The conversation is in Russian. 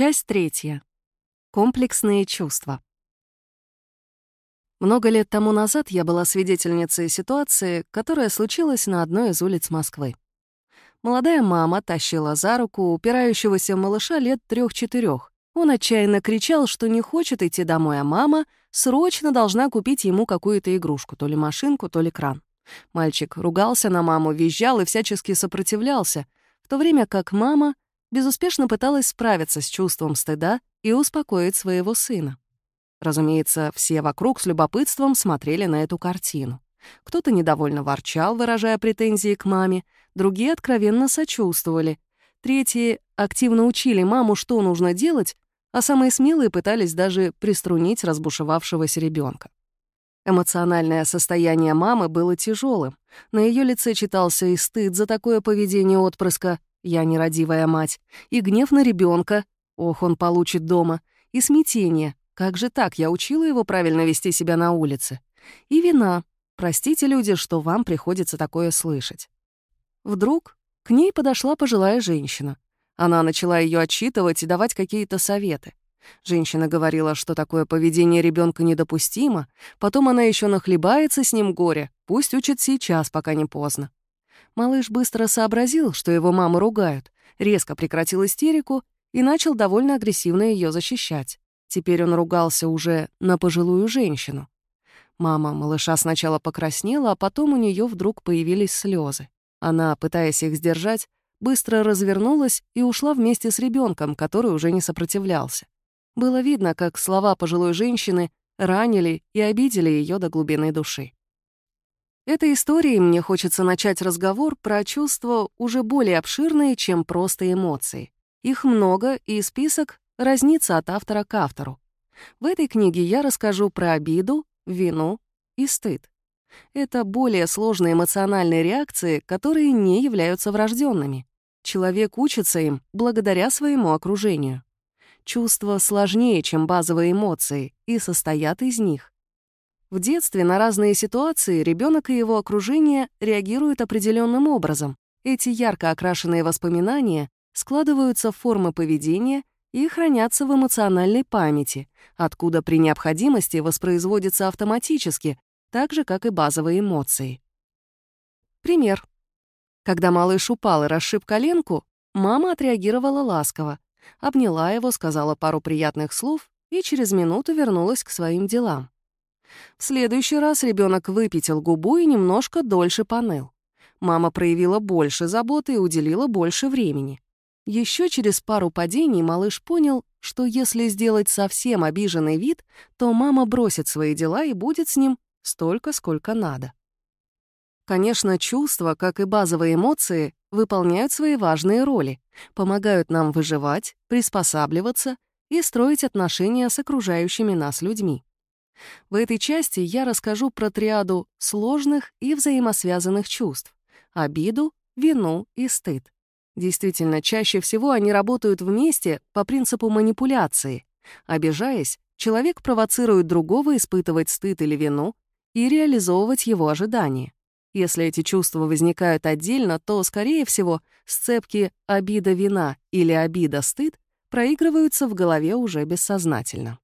Часть третья. Комплексные чувства. Много лет тому назад я была свидетельницей ситуации, которая случилась на одной из улиц Москвы. Молодая мама тащила за руку упирающегося малыша лет трех-четырех. Он отчаянно кричал, что не хочет идти домой, а мама срочно должна купить ему какую-то игрушку, то ли машинку, то ли кран. Мальчик ругался на маму, визжал и всячески сопротивлялся, в то время как мама безуспешно пыталась справиться с чувством стыда и успокоить своего сына. Разумеется, все вокруг с любопытством смотрели на эту картину. Кто-то недовольно ворчал, выражая претензии к маме, другие откровенно сочувствовали, третьи активно учили маму, что нужно делать, а самые смелые пытались даже приструнить разбушевавшегося ребенка. Эмоциональное состояние мамы было тяжелым. На ее лице читался и стыд за такое поведение отпрыска, я нерадивая мать, и гнев на ребенка, ох, он получит дома, и смятение, как же так, я учила его правильно вести себя на улице, и вина, простите, люди, что вам приходится такое слышать. Вдруг к ней подошла пожилая женщина. Она начала ее отчитывать и давать какие-то советы. Женщина говорила, что такое поведение ребенка недопустимо, потом она еще нахлебается с ним горе, пусть учит сейчас, пока не поздно. Малыш быстро сообразил, что его маму ругают, резко прекратил истерику и начал довольно агрессивно ее защищать. Теперь он ругался уже на пожилую женщину. Мама малыша сначала покраснела, а потом у нее вдруг появились слезы. Она, пытаясь их сдержать, быстро развернулась и ушла вместе с ребенком, который уже не сопротивлялся. Было видно, как слова пожилой женщины ранили и обидели ее до глубины души. Этой историей мне хочется начать разговор про чувства уже более обширные, чем просто эмоции. Их много, и список разнится от автора к автору. В этой книге я расскажу про обиду, вину и стыд. Это более сложные эмоциональные реакции, которые не являются врожденными. Человек учится им благодаря своему окружению. Чувства сложнее, чем базовые эмоции, и состоят из них. В детстве на разные ситуации ребенок и его окружение реагируют определенным образом. Эти ярко окрашенные воспоминания складываются в формы поведения и хранятся в эмоциональной памяти, откуда при необходимости воспроизводятся автоматически, так же, как и базовые эмоции. Пример. Когда малыш упал и расшиб коленку, мама отреагировала ласково, обняла его, сказала пару приятных слов и через минуту вернулась к своим делам. В следующий раз ребенок выпятил губу и немножко дольше поныл. Мама проявила больше заботы и уделила больше времени. Еще через пару падений малыш понял, что если сделать совсем обиженный вид, то мама бросит свои дела и будет с ним столько, сколько надо. Конечно, чувства, как и базовые эмоции, выполняют свои важные роли, помогают нам выживать, приспосабливаться и строить отношения с окружающими нас людьми. В этой части я расскажу про триаду сложных и взаимосвязанных чувств — обиду, вину и стыд. Действительно, чаще всего они работают вместе по принципу манипуляции. Обижаясь, человек провоцирует другого испытывать стыд или вину и реализовывать его ожидания. Если эти чувства возникают отдельно, то, скорее всего, сцепки обида-вина или обида-стыд проигрываются в голове уже бессознательно.